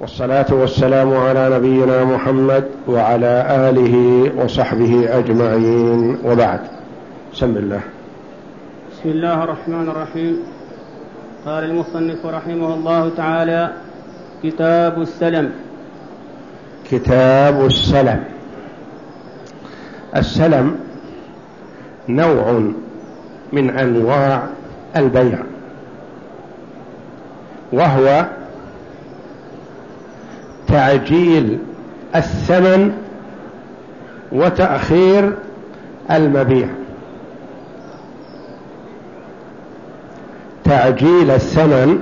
والصلاة والسلام على نبينا محمد وعلى آله وصحبه أجمعين. وبعد. سم الله. بسم الله الرحمن الرحيم. قال المصنف رحمه الله تعالى كتاب السلم. كتاب السلم. السلم نوع من أنواع البيع وهو تعجيل الثمن وتأخير المبيع. تعجيل الثمن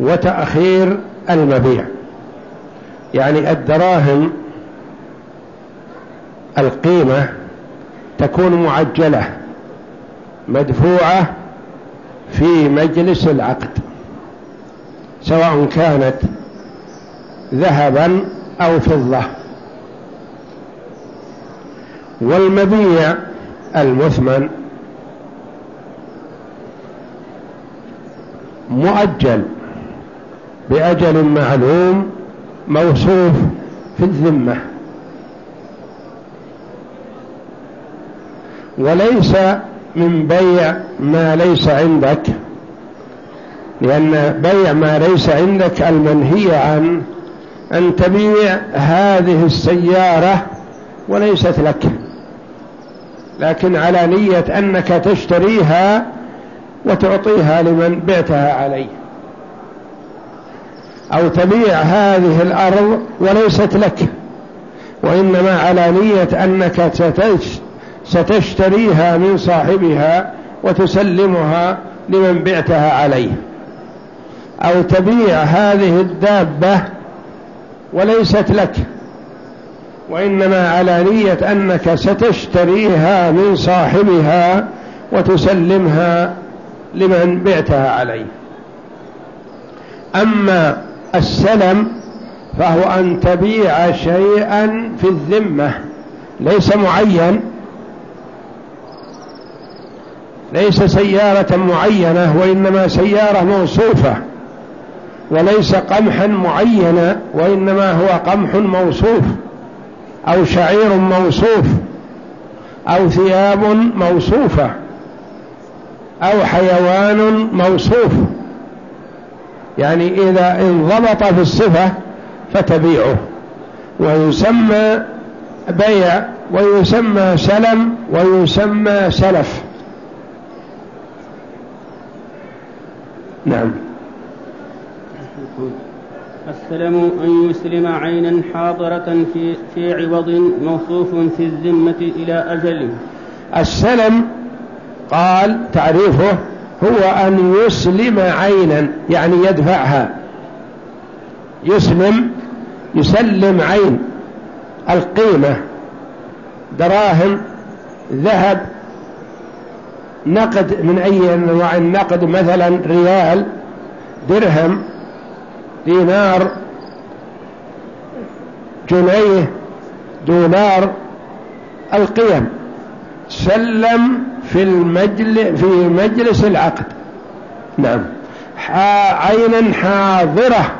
وتأخير المبيع. يعني الدراهم القيمة تكون معجلة مدفوعة في مجلس العقد سواء كانت ذهبا أو فضة. والمبيع المثمن مؤجل بأجل معلوم موصوف في الذمة. وليس من بيع ما ليس عندك لأن بيع ما ليس عندك المنهي عن أن تبيع هذه السيارة وليست لك لكن على نية أنك تشتريها وتعطيها لمن بعتها عليه. أو تبيع هذه الأرض وليست لك وإنما على نية أنك ستشتريها من صاحبها وتسلمها لمن بعتها عليه. أو تبيع هذه الدابة وليست لك وإنما على نية أنك ستشتريها من صاحبها وتسلمها لمن بعتها عليه. أما السلم فهو أن تبيع شيئا في الذمة ليس معين ليس سيارة معينة وإنما سيارة موصوفة. وليس قمحا معينا وإنما هو قمح موصوف أو شعير موصوف أو ثياب موصوفة أو حيوان موصوف. يعني إذا انضبط في الصفة فتبيعه. ويسمى بيع ويسمى سلم ويسمى سلف. نعم. السلم أن يسلم عينا حاضرة في, في عوض موصوف في الذمة إلى أجل. السلم قال تعريفه هو أن يسلم عينا يعني يدفعها. يسلم يسلم عين. القيمة دراهم ذهب نقد من أي أنواع النقد؟ مثلا ريال درهم دينار جنيه دولار القيم. سلم في المجلس في مجلس العقد. نعم. عينا حاضرة.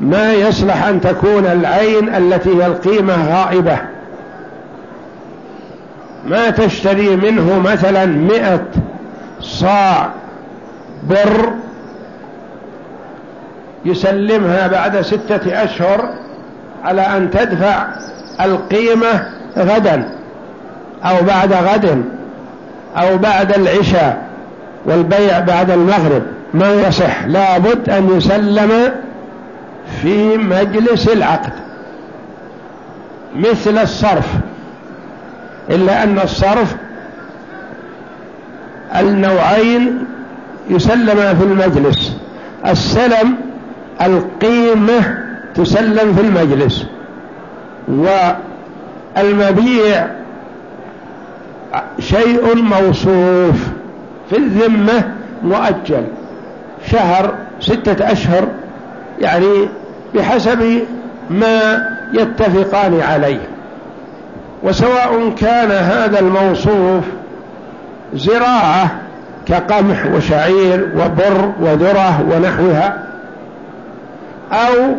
ما يصلح أن تكون العين التي هي القيمة غائبة. ما تشتري منه مثلا مئة صاع بر يسلمها بعد ستة أشهر على أن تدفع القيمة غدا أو بعد غد أو بعد العشاء والبيع بعد المغرب. ما يصح. لابد أن يسلم في مجلس العقد مثل الصرف. إلا أن الصرف النوعين يسلم في المجلس. السلم القيمة تسلم في المجلس. والمبيع شيء موصوف في الذمة مؤجل. شهر ستة أشهر يعني بحسب ما يتفقان عليه. وسواء كان هذا الموصوف زراعة كقمح وشعير وبر وذرة ونحوها أو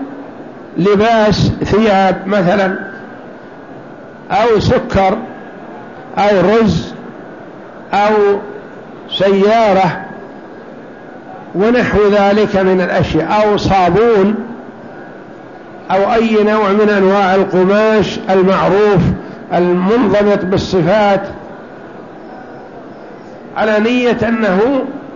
لباس ثياب مثلا أو سكر أو رز أو سيارة ونحو ذلك من الأشياء أو صابون أو أي نوع من أنواع القماش المعروف المنضبط بالصفات على نية أنه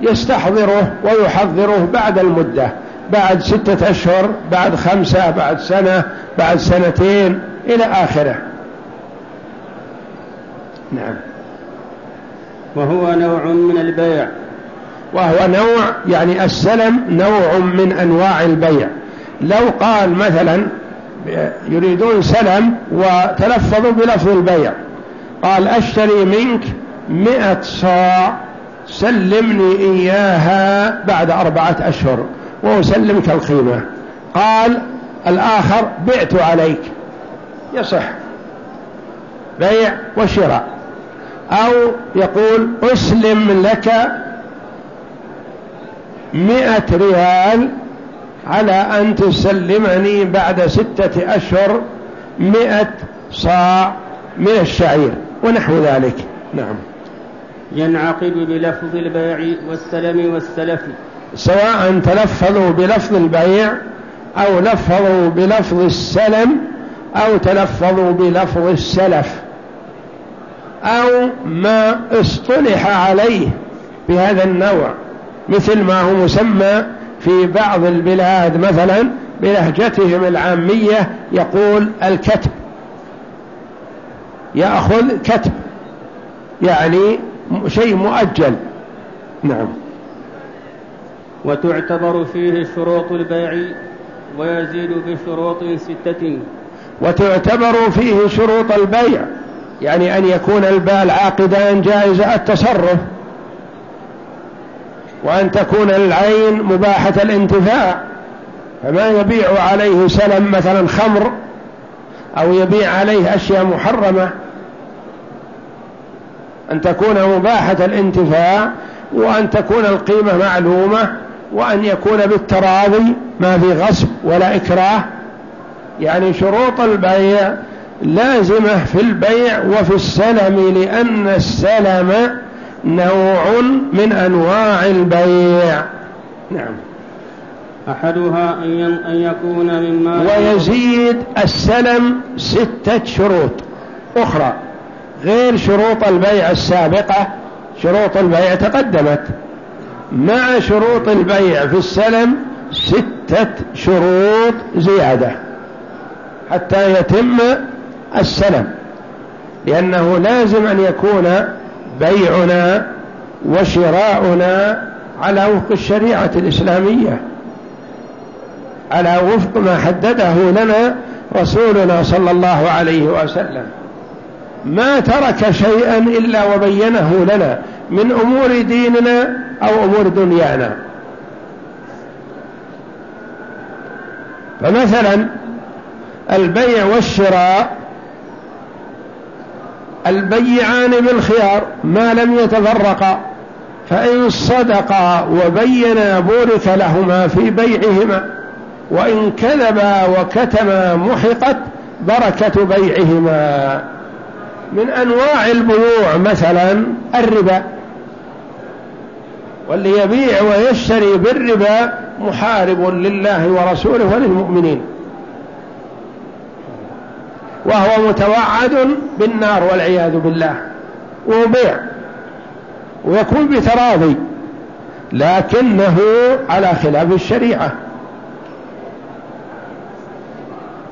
يستحضره ويحضره بعد المدة. بعد ستة أشهر بعد خمسة بعد سنة بعد سنتين إلى آخرة. نعم. وهو نوع من البيع. وهو نوع يعني السلم نوع من أنواع البيع. لو قال مثلا يريدون سلم وتلفظوا بلفظ البيع. قال أشتري منك مئة صاع سلمني إياها بعد أربعة أشهر. وأسلمك القيمة قال الآخر بعت عليك. يصح. بيع وشراء. أو يقول أسلم لك مئة ريال على أن تسلمني بعد ستة أشهر مئة صاع من الشعير. ونحو ذلك. نعم. ينعقد بلفظ البيع والسلم والسلف. سواء تلفظوا بلفظ البيع أو لفظوا بلفظ السلم أو تلفظوا بلفظ السلف أو ما اصطلح عليه بهذا النوع مثل ما هو مسمى في بعض البلاد مثلا بلهجتهم العامية يقول الكتب. يأخذ كتب يعني شيء مؤجل. نعم. وتعتبر فيه شروط البيع ويزيد بشروط ستة وتعتبر فيه شروط البيع يعني أن يكون البال عاقدان جائز التصرف وأن تكون العين مباحة الانتفاع فما يبيع عليه سلم مثلا خمر أو يبيع عليه أشياء محرمة. أن تكون مباحة الانتفاع وأن تكون القيمة معلومة. وأن يكون بالتراضي ما في غصب ولا إكراه. يعني شروط البيع لازمة في البيع وفي السلم لأن السلم نوع من أنواع البيع. نعم. أحدها أن يكون مما ويزيد السلم ستة شروط. أخرى غير شروط البيع السابقة شروط البيع تقدمت. مع شروط البيع في السلم ستة شروط زيادة حتى يتم السلم لأنه لازم أن يكون بيعنا وشراؤنا على وفق الشريعة الإسلامية على وفق ما حدده لنا رسولنا صلى الله عليه وسلم. ما ترك شيئا إلا وبينه لنا من أمور ديننا أو أمور دنيانا. فمثلا البيع والشراء البيعان بالخيار ما لم يتفرقا فإن صدقا وبينا بورك لهما في بيعهما وإن كذبا وكتما محقت بركة بيعهما. من أنواع البيوع مثلا الربا. واللي يبيع ويشتري بالربا محارب لله ورسوله وللمؤمنين. وهو متوعد بالنار والعياذ بالله. وبيع. ويكون بتراضي. لكنه على خلاف الشريعة.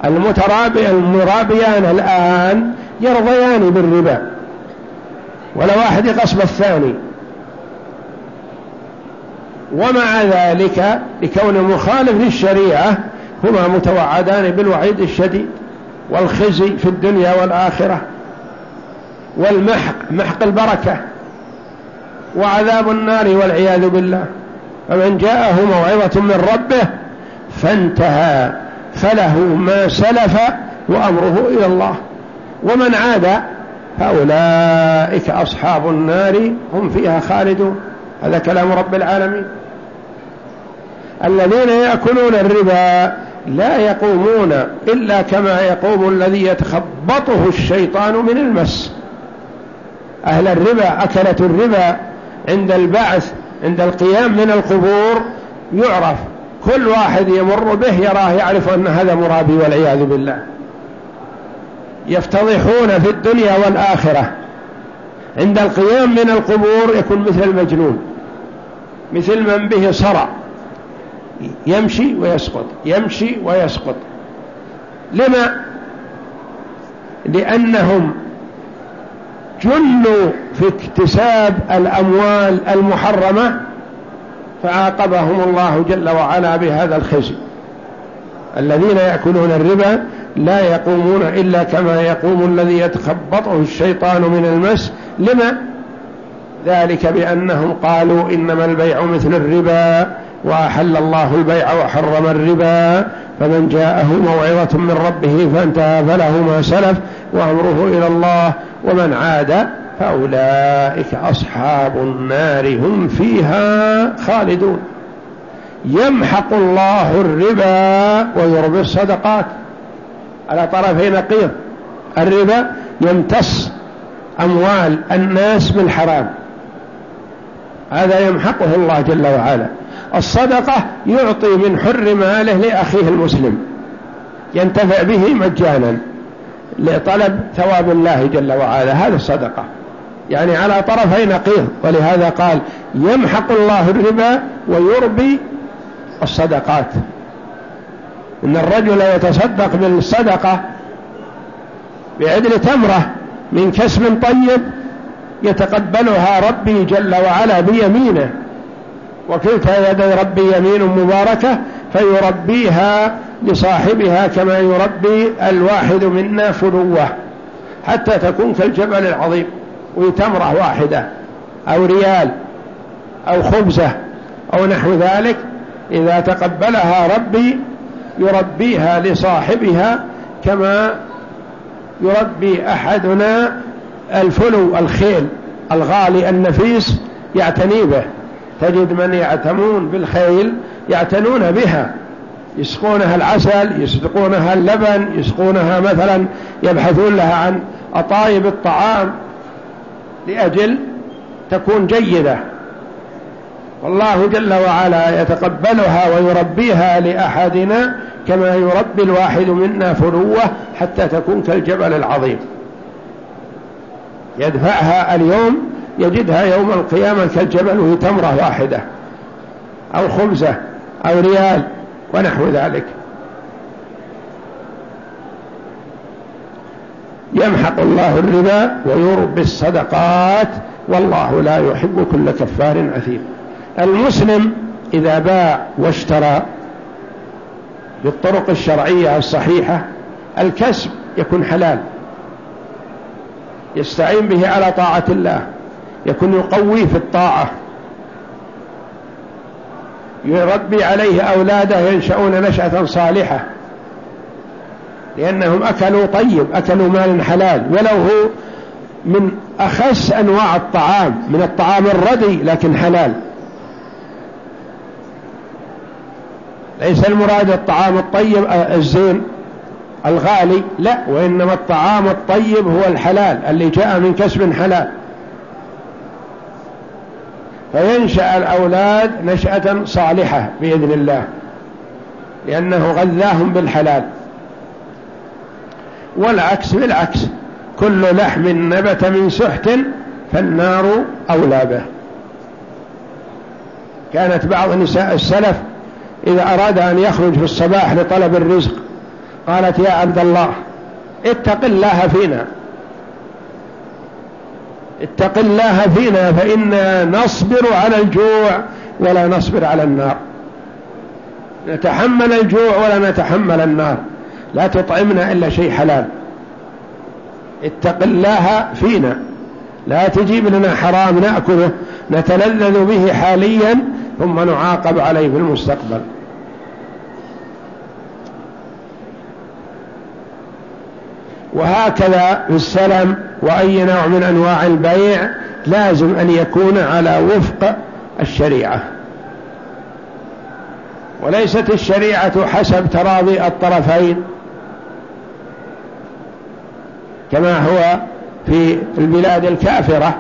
المترابي المرابيان الآن يرضيان بالربا. ولا واحد يقصب الثاني. ومع ذلك لكون مخالف للشريعة هما متوعدان بالوعيد الشديد والخزي في الدنيا والآخرة. والمحق محق البركة. وعذاب النار والعياذ بالله. فمن جاءه موعظة من ربه فانتهى. فله ما سلف وأمره إلى الله. ومن عاد فأولئك أصحاب النار هم فيها خالدون. هذا كلام رب العالمين. الذين يأكلون الربا لا يقومون إلا كما يقوم الذي يتخبطه الشيطان من المس. أهل الربا أكلة الربا عند البعث عند القيام من القبور يعرف. كل واحد يمر به يراه يعرف أن هذا مرابي والعياذ بالله. يفتضحون في الدنيا والآخرة. عند القيام من القبور يكون مثل المجنون مثل من به صرع. يمشي ويسقط يمشي ويسقط. لما؟ لأنهم جلوا في اكتساب الأموال المحرمة فعاقبهم الله جل وعلا بهذا الخزي. الذين يأكلون الربا لا يقومون إلا كما يقوم الذي يتخبطه الشيطان من المس. لما؟ ذلك بأنهم قالوا إنما البيع مثل الربا وأحل الله البيع وحرم الربا. فمن جاءه موعظة من ربه فانتهى فله ما سلف وأمره إلى الله. ومن عاد فأولئك أصحاب النار هم فيها خالدون. يمحق الله الربا ويربي الصدقات. على طرفي نقيض. الربا يمتص أموال الناس بالحرام هذا يمحقه الله جل وعلا. الصدقة يعطي من حر ماله لأخيه المسلم. ينتفع به مجانا لطلب ثواب الله جل وعلا. هذا الصدقة. يعني على طرفي نقيض. ولهذا قال يمحق الله الربا ويربي الصدقات. إن الرجل يتصدق بالصدقة بعدل تمرة من كسب طيب يتقبلها ربي جل وعلا بيمينه وكلتا يدي ربي يمين مباركة فيربيها لصاحبها كما يربي الواحد منا فلوة حتى تكون كالجبل العظيم وتمرة واحدة أو ريال أو خبزة أو نحو ذلك. إذا تقبلها ربي يربيها لصاحبها كما يربي أحدنا الفلو الخيل الغالي النفيس يعتني به. تجد من يعتمون بالخيل يعتنون بها. يسقونها العسل يسقونها اللبن يسقونها مثلا يبحثون لها عن أطايب الطعام لأجل تكون جيدة. والله جل وعلا يتقبلها ويربيها لأحدنا كما يربي الواحد منا فلوة حتى تكون كالجبل العظيم. يدفعها اليوم يجدها يوم القيامة كالجبل وهي تمرة واحدة أو خبزة أو ريال ونحو ذلك. يمحق الله الربا ويربي الصدقات والله لا يحب كل كفار أثيم المسلم إذا باع واشترى بالطرق الشرعية الصحيحة الكسب يكون حلال. يستعين به على طاعة الله. يكون يقويه في الطاعة. يربي عليه أولاده ينشأون نشأة صالحة. لأنهم أكلوا طيب أكلوا مال حلال. ولو هو من أخس أنواع الطعام من الطعام الردي لكن حلال. ليس المراد الطعام الطيب آه، الزين الغالي لا وإنما الطعام الطيب هو الحلال اللي جاء من كسب حلال. فينشأ الأولاد نشأة صالحة بإذن الله لأنه غذاهم بالحلال. والعكس بالعكس كل لحم نبت من سحت فالنار أولى به. كانت بعض نساء السلف إذا أراد أن يخرج في الصباح لطلب الرزق قالت يا عبد الله اتق الله فينا. اتق الله فينا فإنا نصبر على الجوع ولا نصبر على النار. نتحمل الجوع ولا نتحمل النار. لا تطعمنا إلا شيء حلال. اتق الله فينا. لا تجيب لنا حرام نأكله. نتلذذ به حاليا ثم نعاقب عليه في المستقبل. وهكذا في السلم وأي نوع من أنواع البيع لازم أن يكون على وفق الشريعة. وليست الشريعة حسب تراضي الطرفين كما هو في البلاد الكافرة.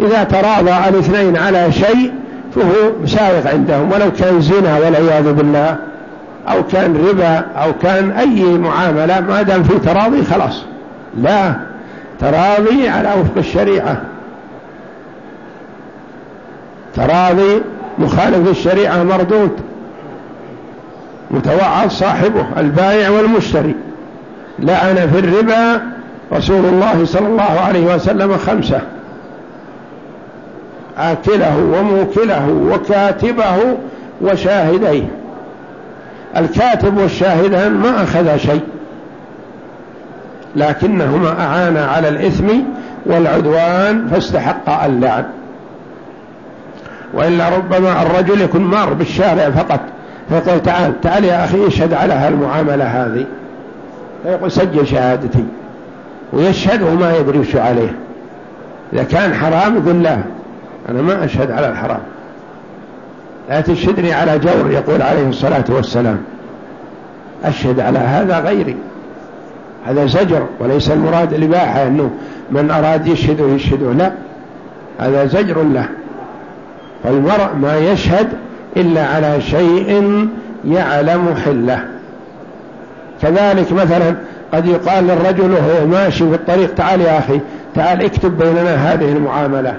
إذا تراضى الاثنين على شيء فهو سائغ عندهم ولو كان زنا والعياذ بالله أو كان ربا أو كان أي معاملة ما دام في تراضي خلاص. لا تراضي على وفق الشريعة. تراضي مخالف الشريعة مردود. متوعد صاحبه البائع والمشتري. لعن في الربا رسول الله صلى الله عليه وسلم خمسة. آكله وموكله وكاتبه وشاهديه. الكاتب والشاهدان ما أخذ شيء لكنهما أعانا على الإثم والعدوان فاستحق اللعن. وإلا ربما الرجل يكون مار بالشارع فقط فيقول تعال تعال يا أخي اشهد على هالمعاملة هذه. فيقول سجل شهادتي ويشهد وما يدري وش عليه. إذا كان حرام يقول لا. أنا ما أشهد على الحرام. لا تشهدني على جور يقول عليه الصلاة والسلام. أشهد على هذا غيري. هذا زجر وليس المراد الإباحة أنه من أراد يشهده يشهده لا هذا زجر له. فالمرء ما يشهد إلا على شيء يعلم حله. كذلك مثلا قد يقال للرجل وهو ماشي في الطريق تعال يا أخي تعال اكتب بيننا هذه المعاملة.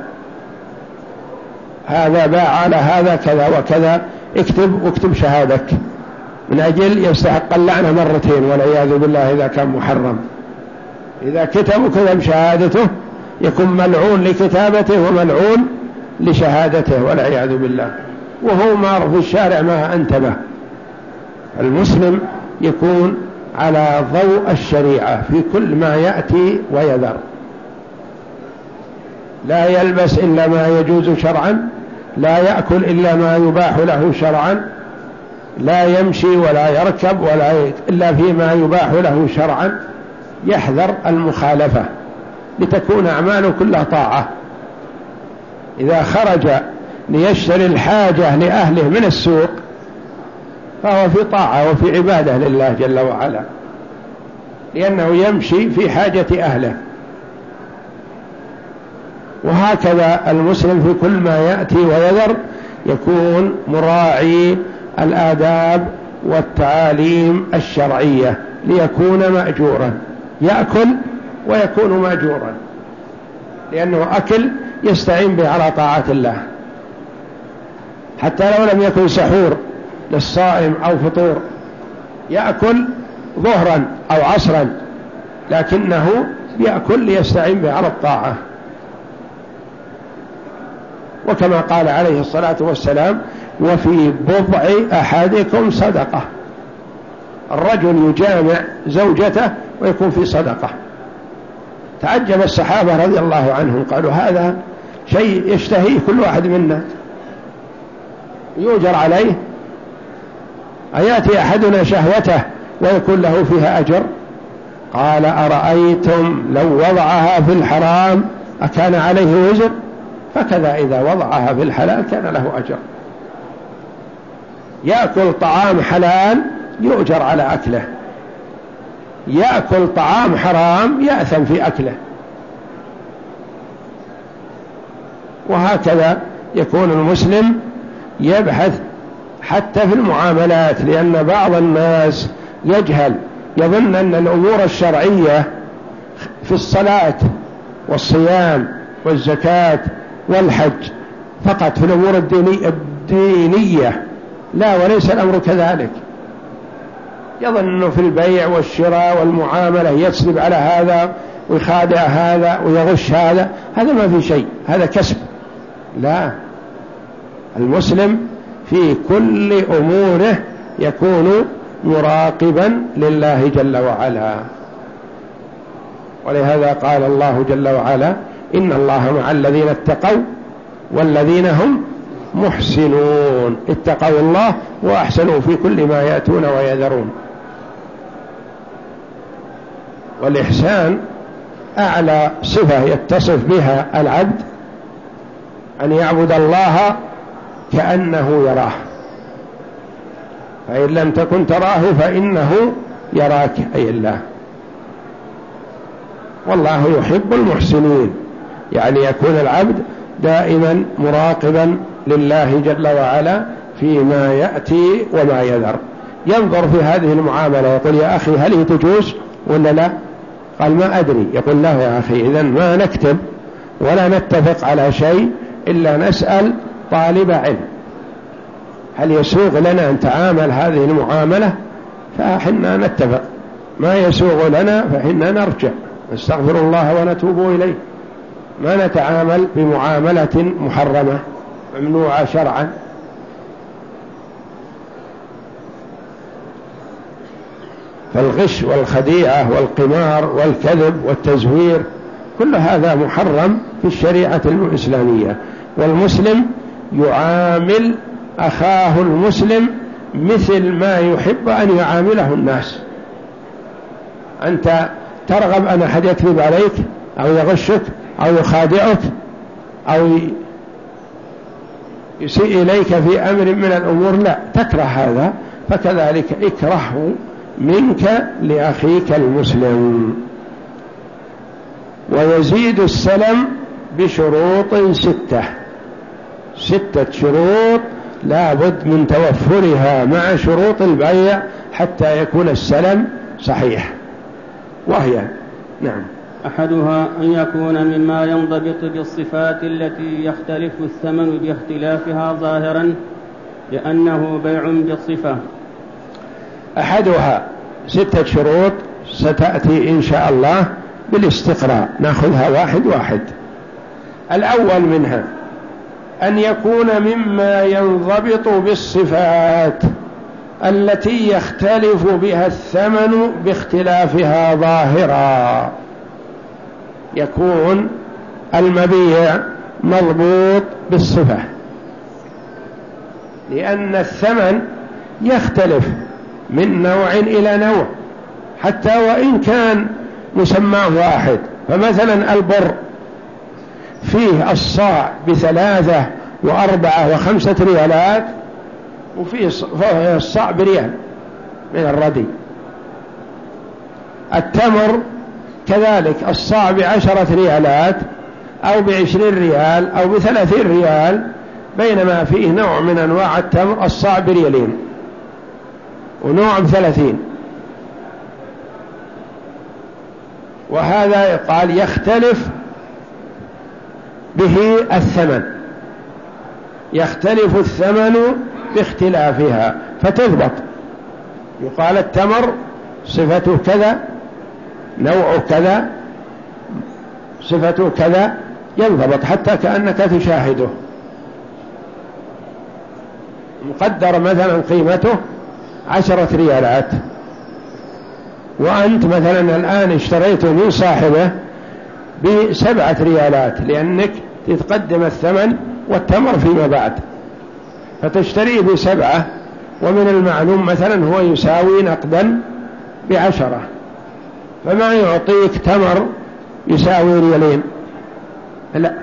هذا باع على هذا كذا وكذا اكتب واكتب شهادك من أجل يستحق اللعنة مرتين والعياذ بالله إذا كان محرم. إذا كتب وكتب شهادته يكون ملعون لكتابته وملعون لشهادته والعياذ بالله. وهو مار في الشارع ما أنتبه. المسلم يكون على ضوء الشريعة في كل ما يأتي ويذر. لا يلبس إلا ما يجوز شرعا لا يأكل إلا ما يباح له شرعا لا يمشي ولا يركب ولا إلا فيما يباح له شرعا. يحذر المخالفة لتكون أعماله كلها طاعة. إذا خرج ليشتري الحاجة لأهله من السوق فهو في طاعة وفي عبادة لله جل وعلا لأنه يمشي في حاجة أهله. وهكذا المسلم في كل ما يأتي ويذر يكون مراعي الآداب والتعاليم الشرعية ليكون مأجورا. يأكل ويكون مأجورا. لأنه أكل يستعين به على طاعة الله. حتى لو لم يكن سحور للصائم أو فطور يأكل ظهرا أو عصرا لكنه يأكل ليستعين به على الطاعة. وكما قال عليه الصلاة والسلام وفي بضع أحدكم صدقة. الرجل يجامع زوجته ويكون في صدقة. تعجب الصحابة رضي الله عنهم قالوا هذا شيء يشتهيه كل واحد منا. يؤجر عليه أيأتي أحدنا شهوته ويكون له فيها أجر؟ قال أرأيتم لو وضعها في الحرام أكان عليه وزر؟ فكذا إذا وضعها في الحلال كان له أجر. يأكل طعام حلال يؤجر على أكله. يأكل طعام حرام يأثم في أكله. وهكذا يكون المسلم يبحث حتى في المعاملات لأن بعض الناس يجهل يظن أن الأمور الشرعية في الصلاة والصيام والزكاة والحج فقط. في الأمور الديني الدينية. لا وليس الأمر كذلك. يظن في البيع والشراء والمعاملة يسلب على هذا ويخادع هذا ويغش هذا. هذا ما في شيء. هذا كسب. لا. المسلم في كل أموره يكون مراقبا لله جل وعلا. ولهذا قال الله جل وعلا إن الله مع الذين اتقوا والذين هم محسنون. اتقوا الله وأحسنوا في كل ما يأتون ويذرون. والإحسان أعلى صفة يتصف بها العبد أن يعبد الله كأنه يراه. فإن لم تكن تراه فإنه يراك أي الله. والله يحب المحسنين. يعني يكون العبد دائما مراقبا لله جل وعلا فيما يأتي وما يذر. ينظر في هذه المعاملة يقول يا أخي هل هي تجوز ولا لا؟ قال ما أدري. يقول له يا أخي إذا ما نكتب ولا نتفق على شيء إلا نسأل طالب علم. هل يسوغ لنا أن تعامل هذه المعاملة؟ فحنا نتفق. ما يسوغ لنا فحنا نرجع. نستغفر الله ونتوب إليه. ما نتعامل بمعاملة محرمة ممنوعة شرعا. فالغش والخديعة والقمار والكذب والتزوير كل هذا محرم في الشريعة الإسلامية. والمسلم يعامل أخاه المسلم مثل ما يحب أن يعامله الناس. أنت ترغب أن أحد يكذب عليك أو يغشك أو يخادعك أو يسيء إليك في أمر من الأمور لا تكره هذا فكذلك اكرهه منك لأخيك المسلم. ويزيد السلم بشروط ستة. ستة شروط لا بد من توفرها مع شروط البيع حتى يكون السلم صحيح. وهي نعم. أحدها أن يكون مما ينضبط بالصفات التي يختلف الثمن باختلافها ظاهرا لأنه بيع بالصفة. أحدها ستة شروط ستأتي إن شاء الله بالاستقراء نأخذها واحد واحد. الأول منها أن يكون مما ينضبط بالصفات التي يختلف بها الثمن باختلافها ظاهرا. يكون المبيع مضبوط بالصفة. لأن الثمن يختلف من نوع إلى نوع حتى وإن كان مسماه واحد. فمثلا البر فيه الصاع بثلاثة وأربعة وخمسة ريالات وفيه الصاع بريال من الردي. التمر كذلك الصاع بعشرة ريالات أو بعشرين ريال أو بثلاثين ريال بينما فيه نوع من أنواع التمر الصاع بريالين ونوع بثلاثين. وهذا قال يختلف به الثمن يختلف الثمن باختلافها فتضبط. يقال التمر صفته كذا نوع كذا صفته كذا ينضبط حتى كأنك تشاهده. مقدر مثلا قيمته عشرة ريالات. وأنت مثلا الآن اشتريته من صاحبه بسبعة ريالات لأنك تتقدم الثمن والتمر فيما بعد. فتشتريه بسبعة ومن المعلوم مثلا هو يساوي نقدا بعشرة. فما يعطيك تمر يساوي ريالين؟ لا.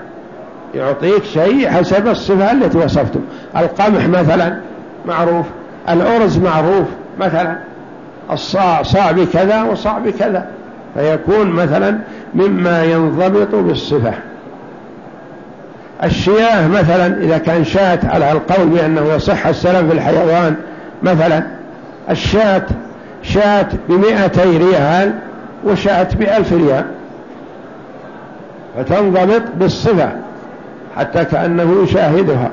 يعطيك شيء حسب الصفة التي وصفته. القمح مثلا معروف الأرز معروف مثلا. الصاع صاع بكذا وصاع بكذا. فيكون مثلا مما ينضبط بالصفة. الشياه مثلا إذا كان شاة على القول بأنه يصح السلام في الحيوان مثلا الشاة شاة بمئتي ريال وشاة بألف ريال. فتنضبط بالصفة حتى كأنه يشاهدها.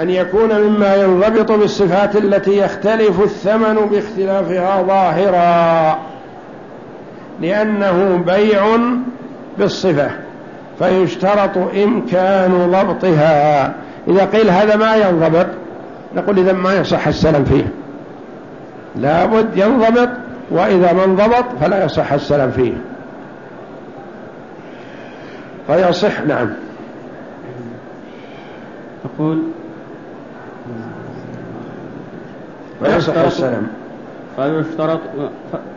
أن يكون مما ينضبط بالصفات التي يختلف الثمن باختلافها ظاهرا. لأنه بيع بالصفة فيشترط إمكان ضبطها. إذا قيل هذا ما ينضبط نقول إذا ما يصح السلام فيه. لابد ينضبط وإذا ما انضبط فلا يصح السلام فيه. فيصح نعم. تقول فيصح السلام. فيشترط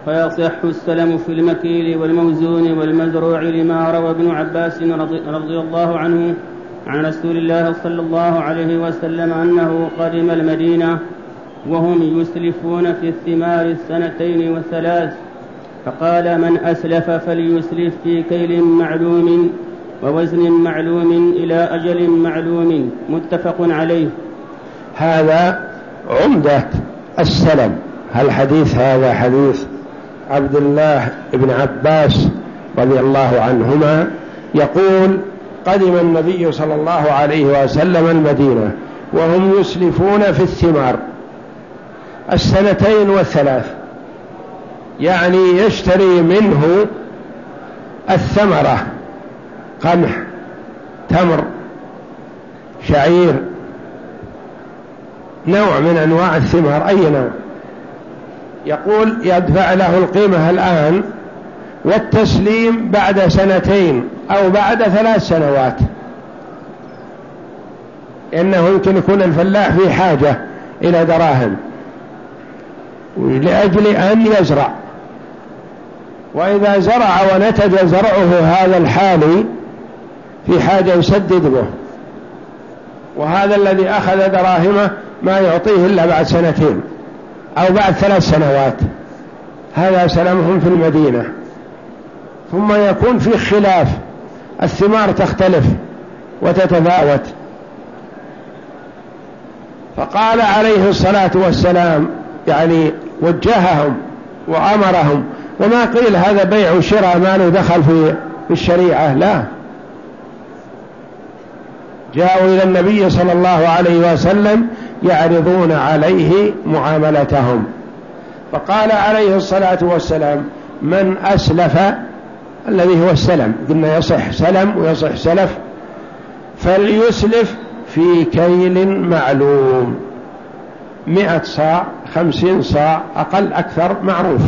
فيصح السلم في المكيل والموزون والمزروع لما روى ابن عباس رضي, رضي الله عنه عن رسول الله صلى الله عليه وسلم أنه قدم المدينة وهم يسلفون في الثمار السنتين والثلاث. فقال من أسلف فليسلف في كيل معلوم ووزن معلوم إلى أجل معلوم. متفق عليه. هذا عمدة السلم. الحديث هذا حديث عبد الله بن عباس رضي الله عنهما؟ يقول قدم النبي صلى الله عليه وسلم المدينة وهم يسلفون في الثمار. السنتين والثلاث. يعني يشتري منه الثمرة قمح تمر شعير نوع من أنواع الثمار أي نوع. يقول يدفع له القيمة الآن والتسليم بعد سنتين أو بعد ثلاث سنوات. إنه يمكن يكون الفلاح في حاجة إلى دراهم. لأجل أن يزرع. وإذا زرع ونتج زرعه هذا الحالي في حاجة يسدد به. وهذا الذي أخذ دراهمه ما يعطيه إلا بعد سنتين أو بعد ثلاث سنوات. هذا سلامهم في المدينة. ثم يكون في خلاف. الثمار تختلف وتتفاوت. فقال عليه الصلاة والسلام يعني وجههم وأمرهم. وما قيل هذا بيع وشراء ما له دخل في الشريعة لا. جاءوا إلى النبي صلى الله عليه وسلم يعرضون عليه معاملتهم. فقال عليه الصلاة والسلام من أسلف الذي هو السلم قلنا يصح سلم ويصح سلف فليسلف في كيل معلوم. مئة صاع خمسين صاع أقل أكثر معروف.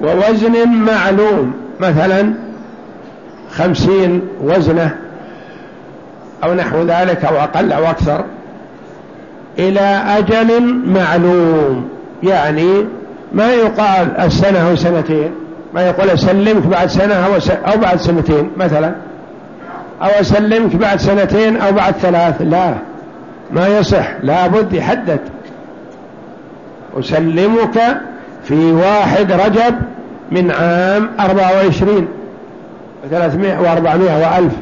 ووزن معلوم مثلا خمسين وزنه أو نحو ذلك أو أقل أو أكثر إلى أجل معلوم يعني ما يقال السنة أو سنتين ما يقول أسلمك بعد سنة أو بعد سنتين مثلا. أو أسلمك بعد سنتين أو بعد ثلاث لا ما يصح لا بد يحدد. أسلمك في واحد رجب من عام أربعة وعشرين وثلاثمائة وأربعمائة وألف.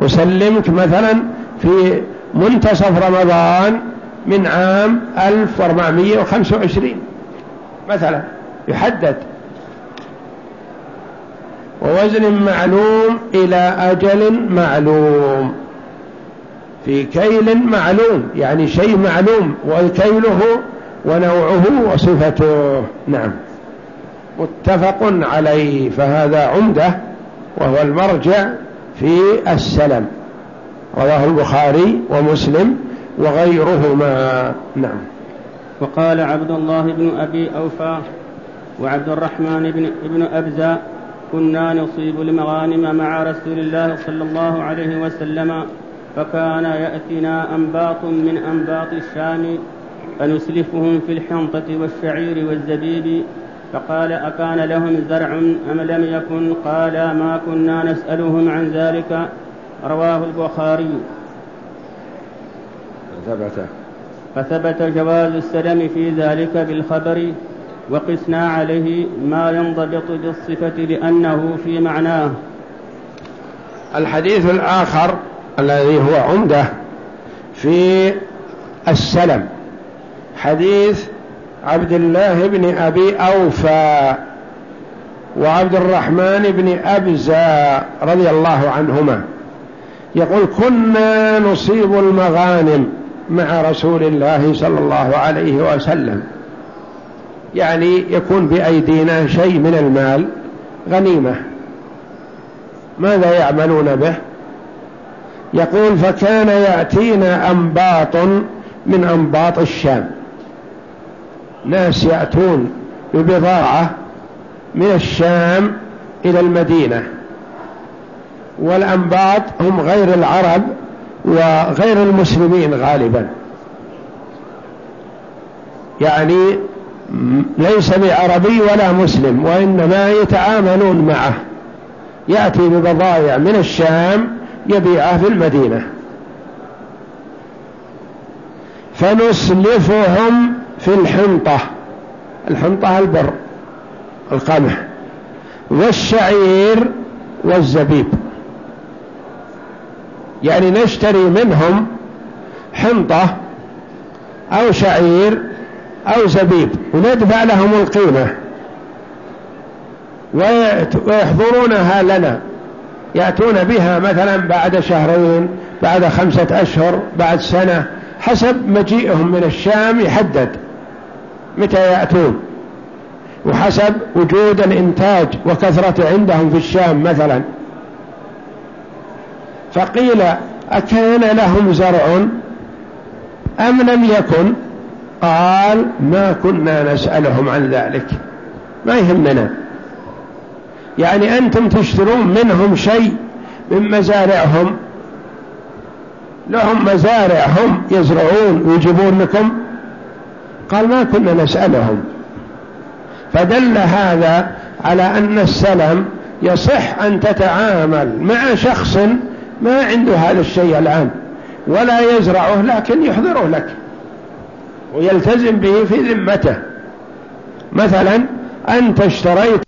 أسلمك مثلا في منتصف رمضان من عام 1425 مثلا يحدد. ووزن معلوم إلى أجل معلوم. في كيل معلوم يعني شيء معلوم وكيله ونوعه وصفته. نعم. متفق عليه. فهذا عمدة وهو المرجع في السلم. رواه البخاري ومسلم وغيرهما. نعم. وقال عبد الله بن أبي أوفى وعبد الرحمن بن ابن أبزة كنا نصيب المغانم مع رسول الله صلى الله عليه وسلم فكان يأتينا أنباط من أنباط الشام فنسلفهم في الحنطة والشعير والزبيب فقال أكان لهم زرع أم لم يكن؟ قال ما كنا نسألهم عن ذلك. رواه البخاري. ثبت فثبت جواز السلم في ذلك بالخبر وقسنا عليه ما ينضبط بالصفة لأنه في معناه. الحديث الآخر الذي هو عمدة في السلم. حديث عبد الله بن أبي أوفى وعبد الرحمن بن أبزى رضي الله عنهما. يقول كنا نصيب المغانم مع رسول الله صلى الله عليه وسلم. يعني يكون بأيدينا شيء من المال غنيمة. ماذا يعملون به؟ يقول فكان يأتينا أنباط من أنباط الشام. ناس يأتون ببضاعة من الشام إلى المدينة. والأنباط هم غير العرب وغير المسلمين غالبا. يعني ليس بعربي ولا مسلم وإنما يتعاملون معه. يأتي ببضائع من الشام يبيعه في المدينة. فنسلفهم في الحنطة. الحنطة البر القمح والشعير والزبيب. يعني نشتري منهم حنطة أو شعير أو زبيب وندفع لهم القيمة. ويحضرونها لنا. يأتون بها مثلا بعد شهرين بعد خمسة أشهر بعد سنة حسب مجيئهم من الشام يحدد. متى يأتون؟ وحسب وجود الإنتاج وكثرة عندهم في الشام مثلا. فقيل أكان لهم زرع أم لم يكن؟ قال ما كنا نسألهم عن ذلك. ما يهمنا. يعني أنتم تشترون منهم شيء من مزارعهم. لهم مزارع هم يزرعون ويجيبون لكم قال ما كنا نسألهم. فدل هذا على أن السلم يصح أن تتعامل مع شخص ما عنده هذا الشيء الآن ولا يزرعه لكن يحضره لك ويلتزم به في ذمته. مثلا أنت اشتريت